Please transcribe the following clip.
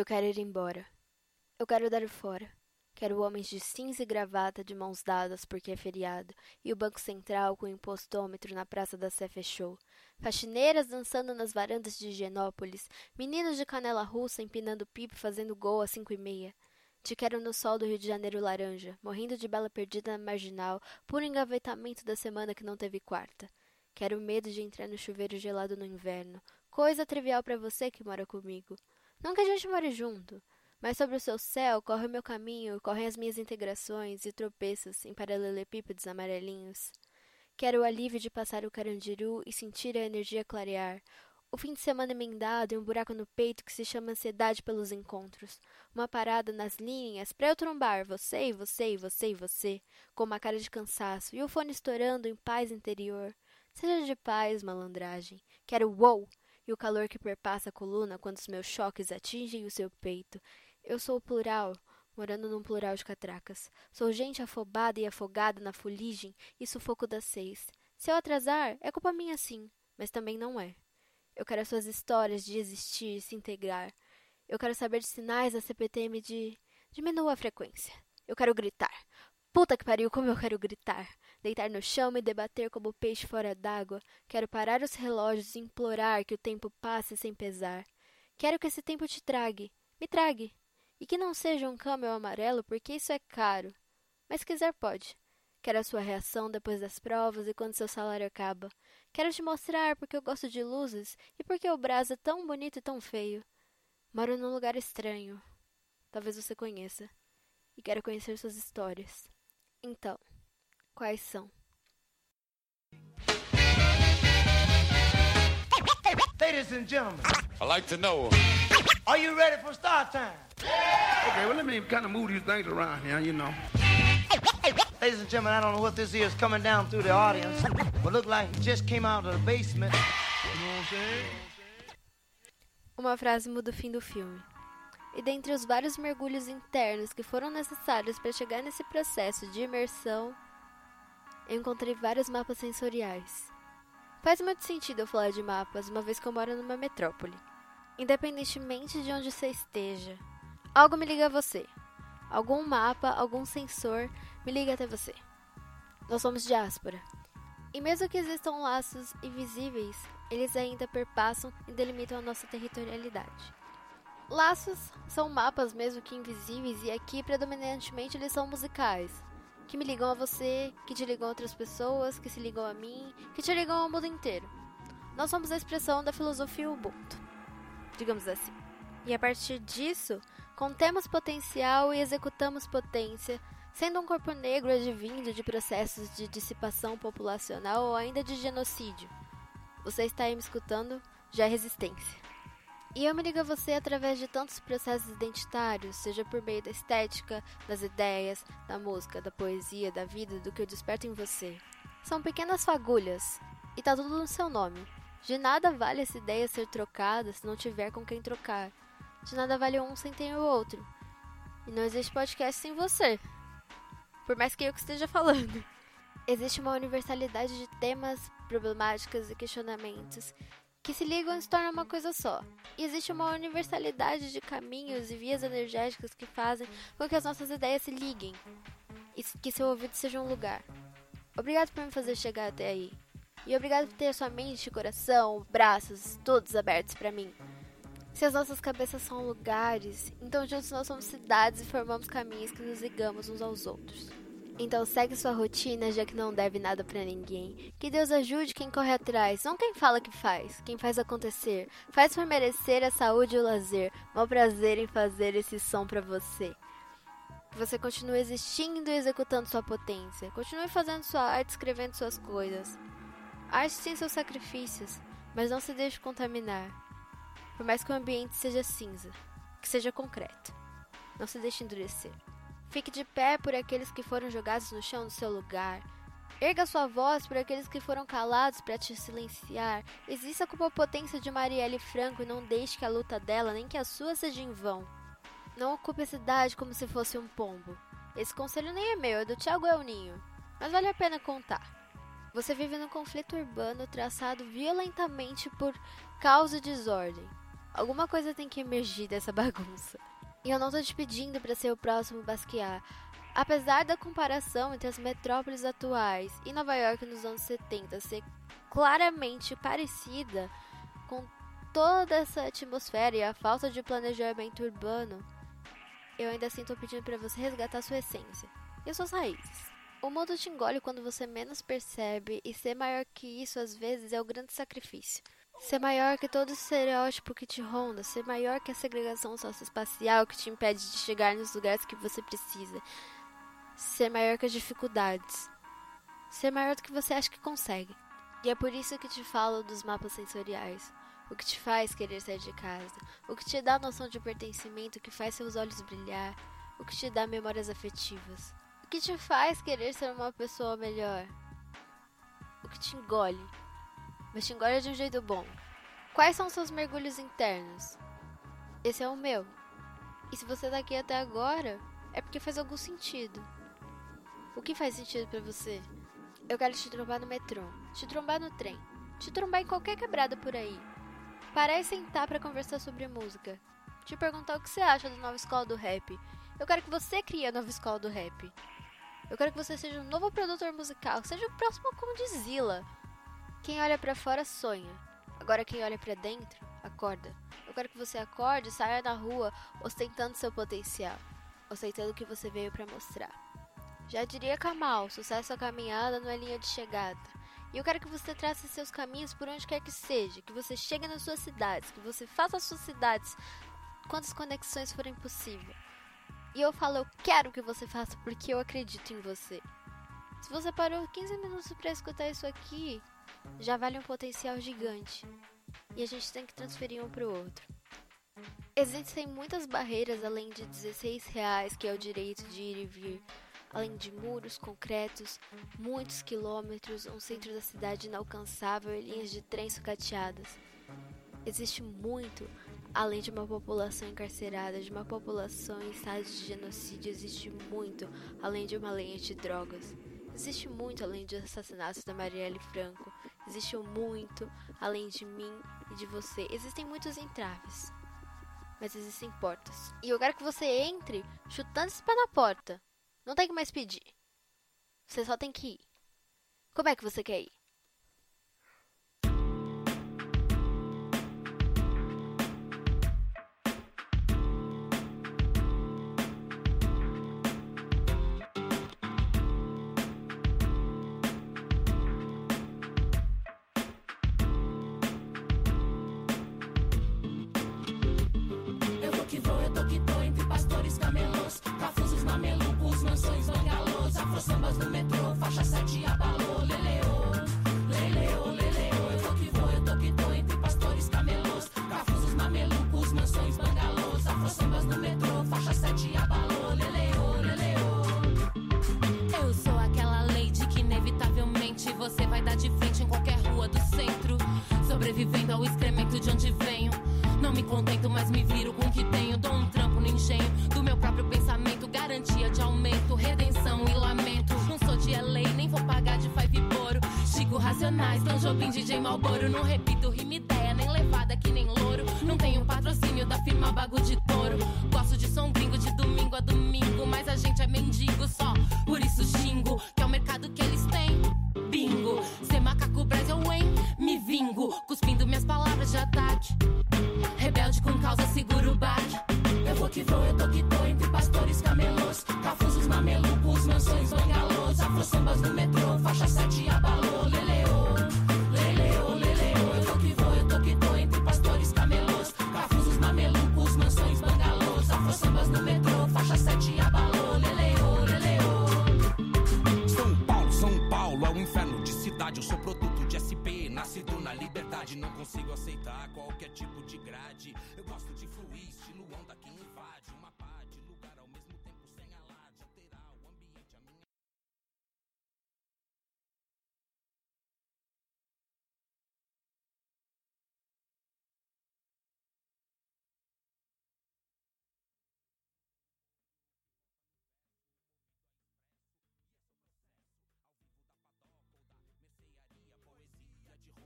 Eu quero ir embora. Eu quero dar fora. Quero homens de cinza e gravata de mãos dadas porque é feriado, e o Banco Central com o impostômetro na Praça da Sé fechou. Faxineiras dançando nas varandas de Higienópolis, meninos de canela russa empinando pipo fazendo gol às cinco e meia. Te quero no sol do Rio de Janeiro laranja, morrendo de bala perdida na marginal, puro engavetamento da semana que não teve quarta. Quero medo de entrar no chuveiro gelado no inverno, coisa trivial para você que mora comigo. Não que a gente more junto, mas sobre o seu céu corre o meu caminho, correm as minhas integrações e tropeços em paralelepípedos amarelinhos. Quero o alívio de passar o carandiru e sentir a energia clarear, o fim de semana emendado e um buraco no peito que se chama ansiedade pelos encontros. Uma parada nas linhas para eu trombar você e você e você e você, com uma cara de cansaço e o fone estourando em paz interior. Seja de paz, malandragem. Quero wow! E o calor que perpassa a coluna quando os meus choques atingem o seu peito. Eu sou o plural, morando num plural de catracas. Sou gente afobada e afogada na fuligem e sufoco das seis. Se eu atrasar, é culpa minha sim, mas também não é. Eu quero as suas histórias de existir e se integrar. Eu quero saber de sinais da CPTM de. Diminua a frequência. Eu quero gritar. Puta que pariu, como eu quero gritar. Deitar no chão e debater como peixe fora d'água. Quero parar os relógios e implorar que o tempo passe sem pesar. Quero que esse tempo te trague. Me trague. E que não seja um camel amarelo, porque isso é caro. Mas se quiser, pode. Quero a sua reação depois das provas e quando seu salário acaba. Quero te mostrar porque eu gosto de luzes e porque o brás é tão bonito e tão feio. Moro num lugar estranho. Talvez você conheça. E quero conhecer suas histórias. Então, quais são? Ladies and gentlemen, I like to know. are you ready for start time? Okay, well, let me kind of move these things around here, you know. Ladies and gentlemen, I don't know what this is coming down through the audience, but look like it just came out of the basement. You know what I'm saying? Uma frase muda o fim do filme. E dentre os vários mergulhos internos que foram necessários para chegar nesse processo de imersão, eu encontrei vários mapas sensoriais. Faz muito sentido eu falar de mapas, uma vez que eu moro numa metrópole. Independentemente de onde você esteja, algo me liga a você. Algum mapa, algum sensor me liga até você. Nós somos diáspora. E mesmo que existam laços invisíveis, eles ainda perpassam e delimitam a nossa territorialidade. Laços são mapas mesmo que invisíveis e aqui predominantemente eles são musicais, que me ligam a você, que te ligam a outras pessoas, que se ligam a mim, que te ligam ao mundo inteiro. Nós somos a expressão da filosofia Ubuntu, digamos assim. E a partir disso, contemos potencial e executamos potência, sendo um corpo negro advindo de processos de dissipação populacional ou ainda de genocídio. Você está aí me escutando? Já é resistência. E eu me ligo a você através de tantos processos identitários, seja por meio da estética, das ideias, da música, da poesia, da vida, do que eu desperto em você. São pequenas fagulhas, e tá tudo no seu nome. De nada vale essa ideia ser trocada se não tiver com quem trocar. De nada vale um sem ter o outro. E não existe podcast sem você. Por mais que eu que esteja falando. Existe uma universalidade de temas, problemáticas e questionamentos que se ligam e se tornam uma coisa só. E existe uma universalidade de caminhos e vias energéticas que fazem com que as nossas ideias se liguem e que seu ouvido seja um lugar. Obrigado por me fazer chegar até aí. E obrigado por ter sua mente, coração, braços, todos abertos para mim. Se as nossas cabeças são lugares, então juntos nós somos cidades e formamos caminhos que nos ligamos uns aos outros. Então segue sua rotina, já que não deve nada para ninguém. Que Deus ajude quem corre atrás, não quem fala que faz, quem faz acontecer. Faz por merecer a saúde e o lazer. Mau prazer em fazer esse som para você. Que você continue existindo e executando sua potência. Continue fazendo sua arte, escrevendo suas coisas. Arte tem seus sacrifícios, mas não se deixe contaminar. Por mais que o ambiente seja cinza, que seja concreto. Não se deixe endurecer. Fique de pé por aqueles que foram jogados no chão no seu lugar. Erga sua voz por aqueles que foram calados para te silenciar. Exista como a potência de Marielle Franco e não deixe que a luta dela nem que a sua seja em vão. Não ocupe a cidade como se fosse um pombo. Esse conselho nem é meu, é do Thiago Elninho. Mas vale a pena contar. Você vive num conflito urbano traçado violentamente por caos e desordem. Alguma coisa tem que emergir dessa bagunça. E eu não tô te pedindo para ser o próximo Basquiat. Apesar da comparação entre as metrópoles atuais e Nova York nos anos 70 ser claramente parecida com toda essa atmosfera e a falta de planejamento urbano, eu ainda assim tô pedindo para você resgatar sua essência e suas raízes. O mundo te engole quando você menos percebe, e ser maior que isso às vezes é o grande sacrifício. Ser maior que todo estereótipo que te ronda, ser maior que a segregação socioespacial que te impede de chegar nos lugares que você precisa, ser maior que as dificuldades, ser maior do que você acha que consegue. E é por isso que te falo dos mapas sensoriais, o que te faz querer sair de casa, o que te dá a noção de pertencimento, que faz seus olhos brilhar, o que te dá memórias afetivas, o que te faz querer ser uma pessoa melhor, o que te engole mas te engole de um jeito bom. Quais são seus mergulhos internos? Esse é o meu. E se você tá aqui até agora, é porque faz algum sentido. O que faz sentido para você? Eu quero te trombar no metrô, te trombar no trem, te trombar em qualquer quebrada por aí. Parar e sentar para conversar sobre música. Te perguntar o que você acha da nova escola do rap. Eu quero que você crie a nova escola do rap. Eu quero que você seja um novo produtor musical, seja o próximo Condzilla. Quem olha para fora sonha. Agora quem olha para dentro acorda. Eu quero que você acorde e saia na rua ostentando seu potencial, ostentando o que você veio para mostrar. Já diria Kamal, sucesso a caminhada não é linha de chegada. E eu quero que você trace seus caminhos por onde quer que seja, que você chegue nas suas cidades, que você faça as suas cidades quantas conexões forem possível. E eu falo, eu quero que você faça porque eu acredito em você. Se você parou 15 minutos para escutar isso aqui, já vale um potencial gigante e a gente tem que transferir um para o outro. Existem muitas barreiras além de 16 reais, que é o direito de ir e vir, além de muros concretos, muitos quilômetros, um centro da cidade inalcançável e linhas de trem sucateadas. Existe muito além de uma população encarcerada, de uma população em estado de genocídio, existe muito além de uma lei de drogas. Existe muito além de assassinatos da Marielle Franco. Existe muito além de mim e de você. Existem muitos entraves. Mas existem portas. E eu quero que você entre chutando esse pé na porta. Não tem que mais pedir. Você só tem que ir. Como é que você quer ir? Me viro com o que tenho. Dou um trampo no engenho do meu próprio pensamento. Garantia de aumento, redenção e lamento. Não sou de LA, nem vou pagar de five boro. Chico Racionais, Tom Jobim, DJ Malboro. Não repito rima ideia, nem levada que nem louro. Não tenho patrocínio da firma Bago de Touro. Gosto de som gringo de domingo a domingo. Mas a gente é mendigo só, por isso xingo. Que é o mercado que eles têm. Bingo, ser macaco Brasil, hein? Me vingo, cuspindo minhas palavras de ataque. Rebelde com causa, Não consigo aceitar qualquer tipo de grade. Eu gosto de fluir, estilo onda que invade.